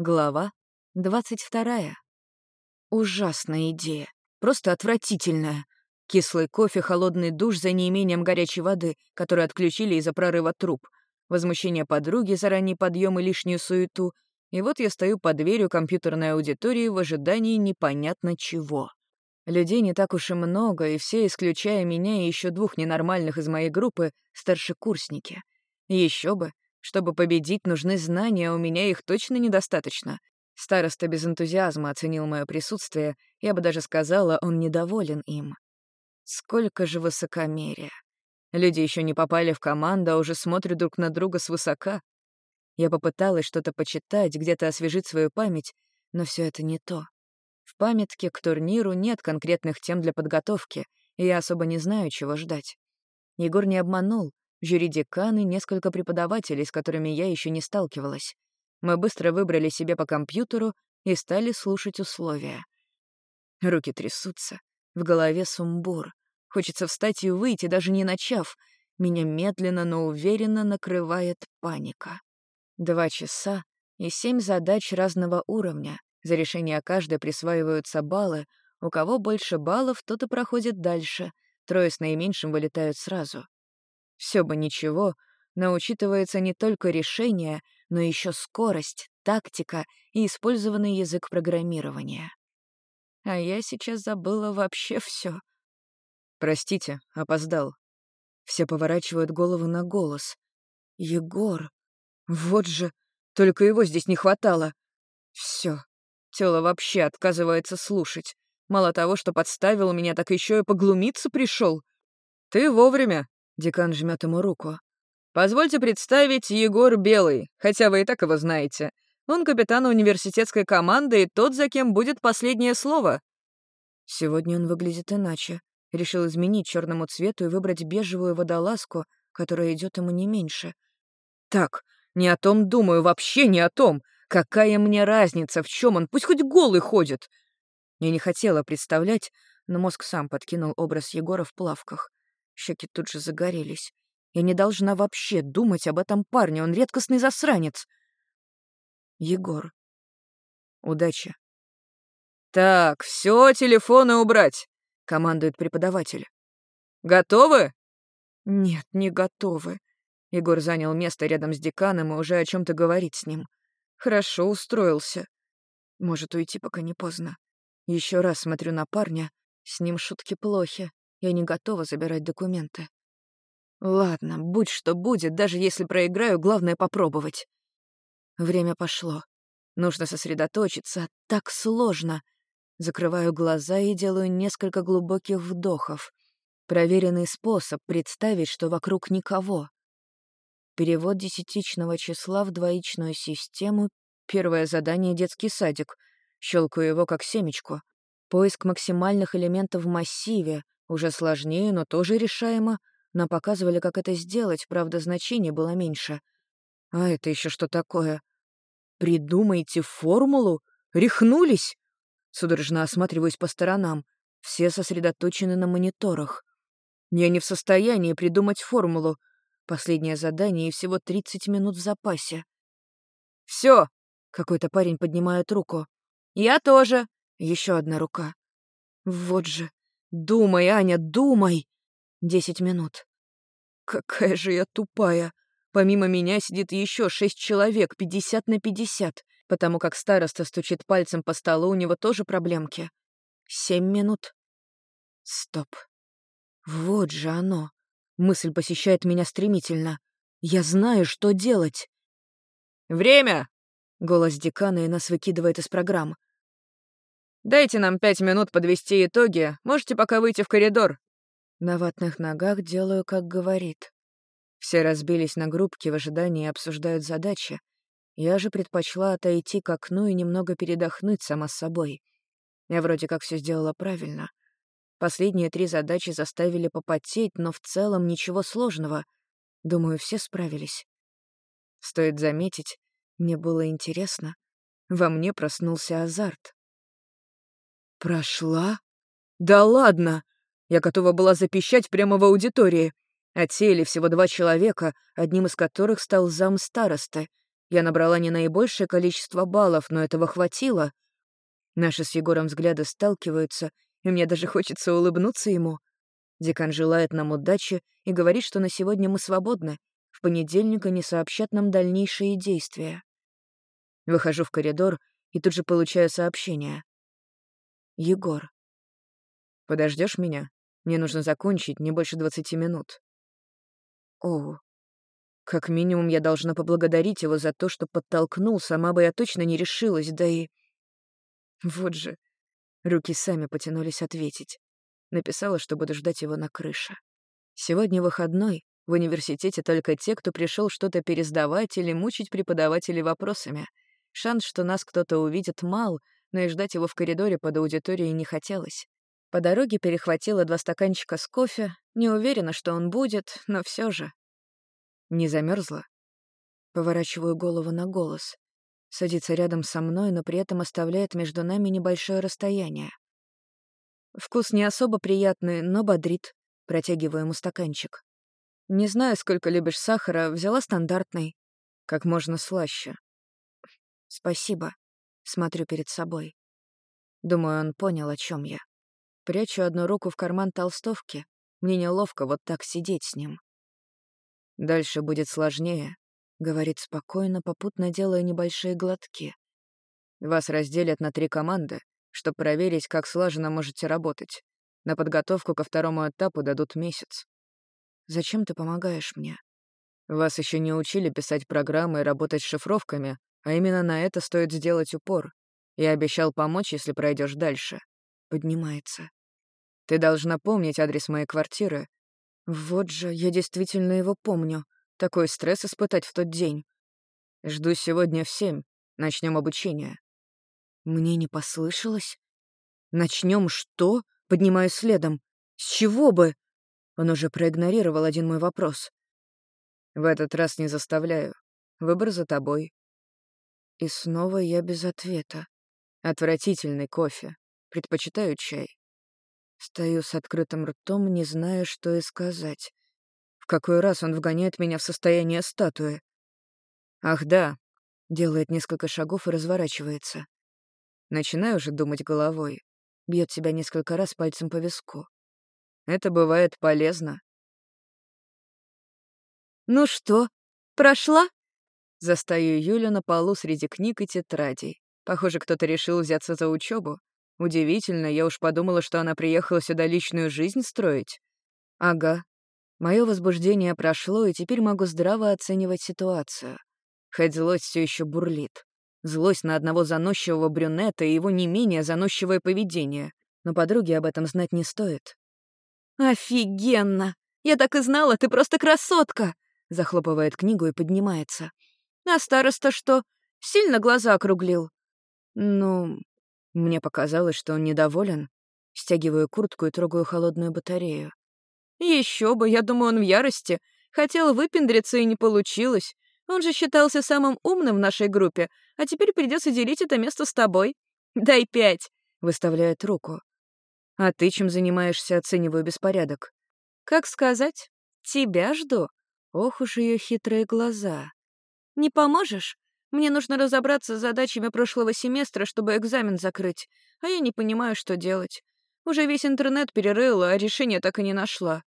Глава 22. Ужасная идея. Просто отвратительная. Кислый кофе, холодный душ за неимением горячей воды, которую отключили из-за прорыва труб. Возмущение подруги за ранний подъем и лишнюю суету. И вот я стою под дверью компьютерной аудитории в ожидании непонятно чего. Людей не так уж и много, и все, исключая меня и еще двух ненормальных из моей группы, старшекурсники. Еще бы, чтобы победить, нужны знания, а у меня их точно недостаточно. Староста без энтузиазма оценил мое присутствие, я бы даже сказала, он недоволен им. Сколько же высокомерия. Люди еще не попали в команду, а уже смотрят друг на друга свысока. Я попыталась что-то почитать, где-то освежить свою память, но все это не то. В памятке к турниру нет конкретных тем для подготовки, и я особо не знаю, чего ждать. Егор не обманул, жюри деканы, несколько преподавателей, с которыми я еще не сталкивалась. Мы быстро выбрали себе по компьютеру и стали слушать условия. Руки трясутся, в голове сумбур. Хочется встать и выйти, даже не начав. Меня медленно, но уверенно накрывает паника. Два часа и семь задач разного уровня. За решение каждой присваиваются баллы. У кого больше баллов, тот и проходит дальше. Трое с наименьшим вылетают сразу. Все бы ничего, но учитывается не только решение, но еще скорость, тактика и использованный язык программирования. А я сейчас забыла вообще все. Простите, опоздал. Все поворачивают голову на голос. Егор. Вот же, только его здесь не хватало. Все. Тело вообще отказывается слушать. Мало того, что подставил меня, так еще и поглумиться пришел. Ты вовремя, Декан жмет ему руку. «Позвольте представить Егор Белый, хотя вы и так его знаете. Он капитан университетской команды и тот, за кем будет последнее слово». Сегодня он выглядит иначе. Решил изменить черному цвету и выбрать бежевую водолазку, которая идет ему не меньше. «Так, не о том думаю, вообще не о том. Какая мне разница, в чем он, пусть хоть голый ходит». Я не хотела представлять, но мозг сам подкинул образ Егора в плавках. Щеки тут же загорелись. Я не должна вообще думать об этом парне, он редкостный засранец. Егор. Удачи. «Так, все телефоны убрать», — командует преподаватель. «Готовы?» «Нет, не готовы». Егор занял место рядом с деканом и уже о чем то говорит с ним. Хорошо устроился. Может уйти, пока не поздно. Еще раз смотрю на парня, с ним шутки плохи. Я не готова забирать документы. Ладно, будь что будет, даже если проиграю, главное попробовать. Время пошло. Нужно сосредоточиться. Так сложно. Закрываю глаза и делаю несколько глубоких вдохов. Проверенный способ представить, что вокруг никого. Перевод десятичного числа в двоичную систему. Первое задание — детский садик. Щелкаю его как семечку. Поиск максимальных элементов в массиве. Уже сложнее, но тоже решаемо. Нам показывали, как это сделать, правда, значение было меньше. А это еще что такое? Придумайте формулу? Рехнулись? Судорожно осматриваюсь по сторонам. Все сосредоточены на мониторах. Я не в состоянии придумать формулу. Последнее задание и всего 30 минут в запасе. Все! Какой-то парень поднимает руку. Я тоже. Еще одна рука. Вот же. «Думай, Аня, думай!» Десять минут. Какая же я тупая. Помимо меня сидит еще шесть человек, пятьдесят на пятьдесят, потому как староста стучит пальцем по столу, у него тоже проблемки. Семь минут. Стоп. Вот же оно. Мысль посещает меня стремительно. Я знаю, что делать. «Время!» — голос декана и нас выкидывает из программ. Дайте нам пять минут подвести итоги. Можете пока выйти в коридор». На ватных ногах делаю, как говорит. Все разбились на группки в ожидании и обсуждают задачи. Я же предпочла отойти к окну и немного передохнуть сама с собой. Я вроде как все сделала правильно. Последние три задачи заставили попотеть, но в целом ничего сложного. Думаю, все справились. Стоит заметить, мне было интересно. Во мне проснулся азарт. «Прошла? Да ладно!» Я готова была запищать прямо в аудитории. Отсеяли всего два человека, одним из которых стал зам старосты. Я набрала не наибольшее количество баллов, но этого хватило. Наши с Егором взгляды сталкиваются, и мне даже хочется улыбнуться ему. Декан желает нам удачи и говорит, что на сегодня мы свободны. В понедельник они сообщат нам дальнейшие действия. Выхожу в коридор и тут же получаю сообщение. Егор. Подождешь меня? Мне нужно закончить не больше двадцати минут. О, как минимум я должна поблагодарить его за то, что подтолкнул, сама бы я точно не решилась, да и... Вот же. Руки сами потянулись ответить. Написала, что буду ждать его на крыше. Сегодня выходной, в университете только те, кто пришел что-то пересдавать или мучить преподавателей вопросами. Шанс, что нас кто-то увидит, мал, но и ждать его в коридоре под аудиторией не хотелось. По дороге перехватила два стаканчика с кофе, не уверена, что он будет, но все же. Не замерзла? Поворачиваю голову на голос. Садится рядом со мной, но при этом оставляет между нами небольшое расстояние. Вкус не особо приятный, но бодрит. Протягиваю ему стаканчик. Не знаю, сколько любишь сахара, взяла стандартный. Как можно слаще. Спасибо. Смотрю перед собой. Думаю, он понял, о чем я. Прячу одну руку в карман толстовки. Мне неловко вот так сидеть с ним. Дальше будет сложнее, — говорит спокойно, попутно делая небольшие глотки. Вас разделят на три команды, чтобы проверить, как слаженно можете работать. На подготовку ко второму этапу дадут месяц. Зачем ты помогаешь мне? Вас еще не учили писать программы и работать с шифровками, а именно на это стоит сделать упор. Я обещал помочь, если пройдешь дальше. Поднимается. Ты должна помнить адрес моей квартиры. Вот же, я действительно его помню. Такой стресс испытать в тот день. Жду сегодня в семь. Начнем обучение. Мне не послышалось? Начнем что? Поднимаю следом. С чего бы? Он уже проигнорировал один мой вопрос. В этот раз не заставляю. Выбор за тобой. И снова я без ответа. Отвратительный кофе. Предпочитаю чай. Стою с открытым ртом, не зная, что и сказать. В какой раз он вгоняет меня в состояние статуи? Ах да, делает несколько шагов и разворачивается. Начинаю уже думать головой. Бьет себя несколько раз пальцем по виску. Это бывает полезно. «Ну что, прошла?» Застаю Юлю на полу среди книг и тетрадей. Похоже, кто-то решил взяться за учебу. Удивительно, я уж подумала, что она приехала сюда личную жизнь строить. Ага. Мое возбуждение прошло, и теперь могу здраво оценивать ситуацию. Хоть злость все еще бурлит. Злость на одного заносчивого брюнета и его не менее заносчивое поведение. Но подруге об этом знать не стоит. «Офигенно! Я так и знала, ты просто красотка!» Захлопывает книгу и поднимается. «А староста что? Сильно глаза округлил?» «Ну...» Мне показалось, что он недоволен. Стягиваю куртку и трогаю холодную батарею. Еще бы, я думаю, он в ярости. Хотел выпендриться и не получилось. Он же считался самым умным в нашей группе, а теперь придется делить это место с тобой. Дай пять!» — выставляет руку. «А ты чем занимаешься?» — оцениваю беспорядок. «Как сказать? Тебя жду». Ох уж ее хитрые глаза. «Не поможешь? Мне нужно разобраться с задачами прошлого семестра, чтобы экзамен закрыть, а я не понимаю, что делать. Уже весь интернет перерыла, а решения так и не нашла».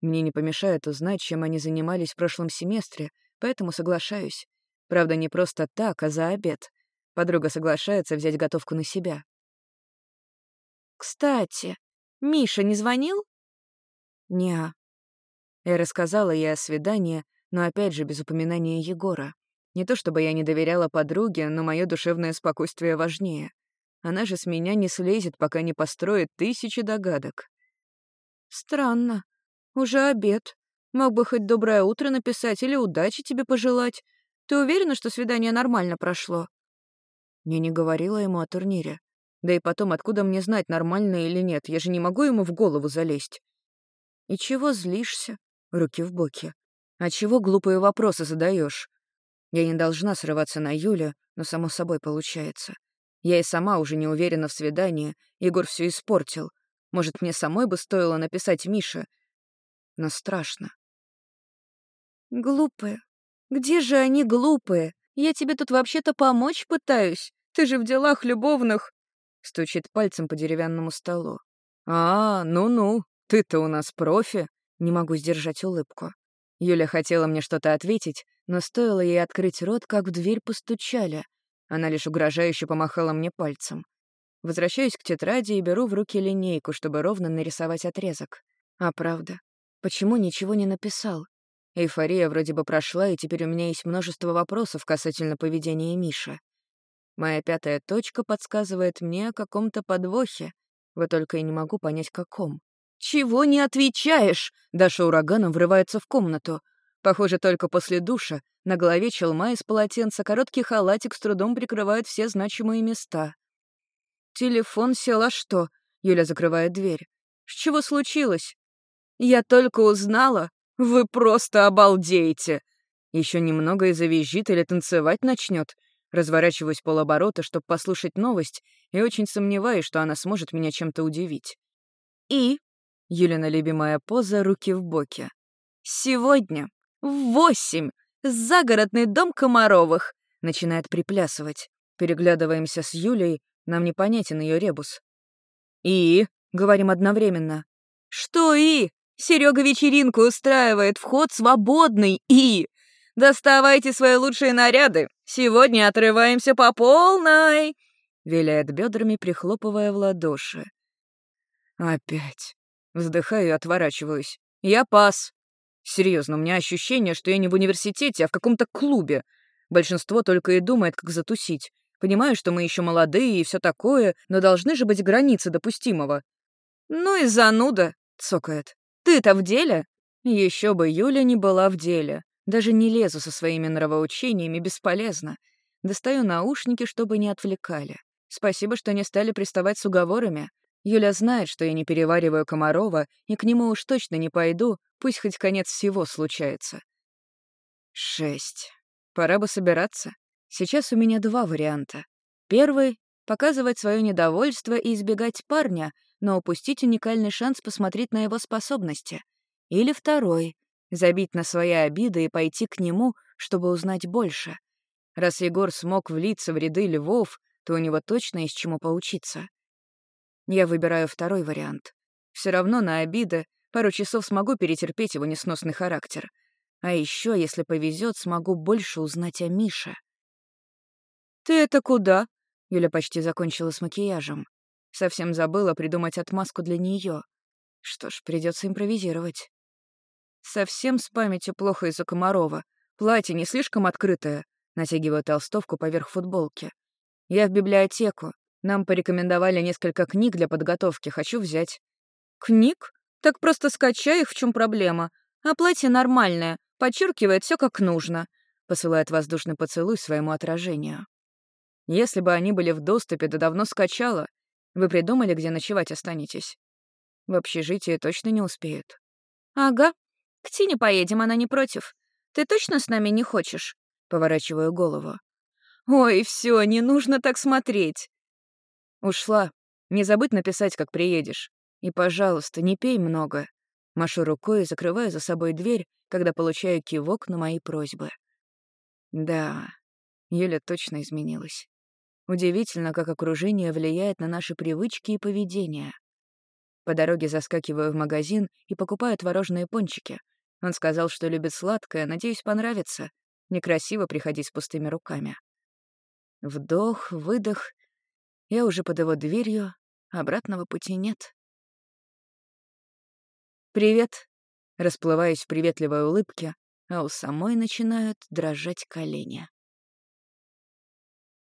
Мне не помешает узнать, чем они занимались в прошлом семестре, поэтому соглашаюсь. Правда, не просто так, а за обед. Подруга соглашается взять готовку на себя. «Кстати, Миша не звонил?» «Не-а». Я рассказала ей о свидании, но опять же без упоминания Егора. Не то чтобы я не доверяла подруге, но мое душевное спокойствие важнее. Она же с меня не слезет, пока не построит тысячи догадок. «Странно. Уже обед. Мог бы хоть доброе утро написать или удачи тебе пожелать. Ты уверена, что свидание нормально прошло?» Я не говорила ему о турнире. Да и потом, откуда мне знать, нормально или нет? Я же не могу ему в голову залезть. И чего злишься? Руки в боки. А чего глупые вопросы задаешь? Я не должна срываться на Юлю, но само собой получается. Я и сама уже не уверена в свидании, Егор все испортил. Может, мне самой бы стоило написать Мише? Но страшно. Глупые. Где же они глупые? Я тебе тут вообще-то помочь пытаюсь. Ты же в делах любовных...» Стучит пальцем по деревянному столу. «А, ну-ну, ты-то у нас профи». Не могу сдержать улыбку. Юля хотела мне что-то ответить, но стоило ей открыть рот, как в дверь постучали. Она лишь угрожающе помахала мне пальцем. Возвращаюсь к тетради и беру в руки линейку, чтобы ровно нарисовать отрезок. А правда, почему ничего не написал? Эйфория вроде бы прошла, и теперь у меня есть множество вопросов касательно поведения Миши. Моя пятая точка подсказывает мне о каком-то подвохе, вот только я не могу понять, каком. «Чего не отвечаешь?» Даша ураганом врывается в комнату. Похоже, только после душа на голове челма из полотенца короткий халатик с трудом прикрывает все значимые места. «Телефон сел, а что?» Юля закрывает дверь. «С чего случилось?» «Я только узнала. Вы просто обалдеете!» Еще немного и завизжит или танцевать начнет. Разворачиваюсь полоборота, чтобы послушать новость, и очень сомневаюсь, что она сможет меня чем-то удивить. «И?» — Юлина любимая поза, руки в боки. «Сегодня в восемь загородный дом Комаровых!» — начинает приплясывать. Переглядываемся с Юлей, нам непонятен ее ребус. «И?» — говорим одновременно. «Что «и?» Серега вечеринку устраивает, вход свободный, и... Доставайте свои лучшие наряды, сегодня отрываемся по полной!» Виляет бедрами, прихлопывая в ладоши. «Опять!» Вздыхаю и отворачиваюсь. «Я пас!» Серьезно, у меня ощущение, что я не в университете, а в каком-то клубе. Большинство только и думает, как затусить. Понимаю, что мы еще молодые и все такое, но должны же быть границы допустимого. «Ну и зануда!» — цокает. «Ты-то в деле?» Еще бы Юля не была в деле. Даже не лезу со своими нравоучениями, бесполезно. Достаю наушники, чтобы не отвлекали. Спасибо, что не стали приставать с уговорами. Юля знает, что я не перевариваю Комарова, и к нему уж точно не пойду, пусть хоть конец всего случается. Шесть. Пора бы собираться. Сейчас у меня два варианта. Первый — показывать свое недовольство и избегать парня, но упустить уникальный шанс посмотреть на его способности. Или второй — забить на свои обиды и пойти к нему, чтобы узнать больше. Раз Егор смог влиться в ряды львов, то у него точно есть чему поучиться. Я выбираю второй вариант. Все равно на обиды пару часов смогу перетерпеть его несносный характер. А еще, если повезет, смогу больше узнать о Мише. «Ты это куда?» Юля почти закончила с макияжем. Совсем забыла придумать отмазку для нее. Что ж, придется импровизировать. Совсем с памятью плохо из-за Комарова. Платье не слишком открытое. Натягиваю толстовку поверх футболки. Я в библиотеку. Нам порекомендовали несколько книг для подготовки. Хочу взять. Книг? Так просто скачай их, в чем проблема. А платье нормальное, подчеркивает все как нужно. Посылает воздушный поцелуй своему отражению. Если бы они были в доступе, да давно скачала. Вы придумали, где ночевать останетесь? В общежитие точно не успеют. Ага. К Тине поедем, она не против. Ты точно с нами не хочешь? Поворачиваю голову. Ой, все, не нужно так смотреть. Ушла. Не забудь написать, как приедешь. И, пожалуйста, не пей много. Машу рукой и закрываю за собой дверь, когда получаю кивок на мои просьбы. Да, Юля точно изменилась. Удивительно, как окружение влияет на наши привычки и поведение. По дороге заскакиваю в магазин и покупаю творожные пончики. Он сказал, что любит сладкое, надеюсь, понравится. Некрасиво приходить с пустыми руками. Вдох, выдох. Я уже под его дверью, обратного пути нет. «Привет», — расплываюсь в приветливой улыбке, а у самой начинают дрожать колени.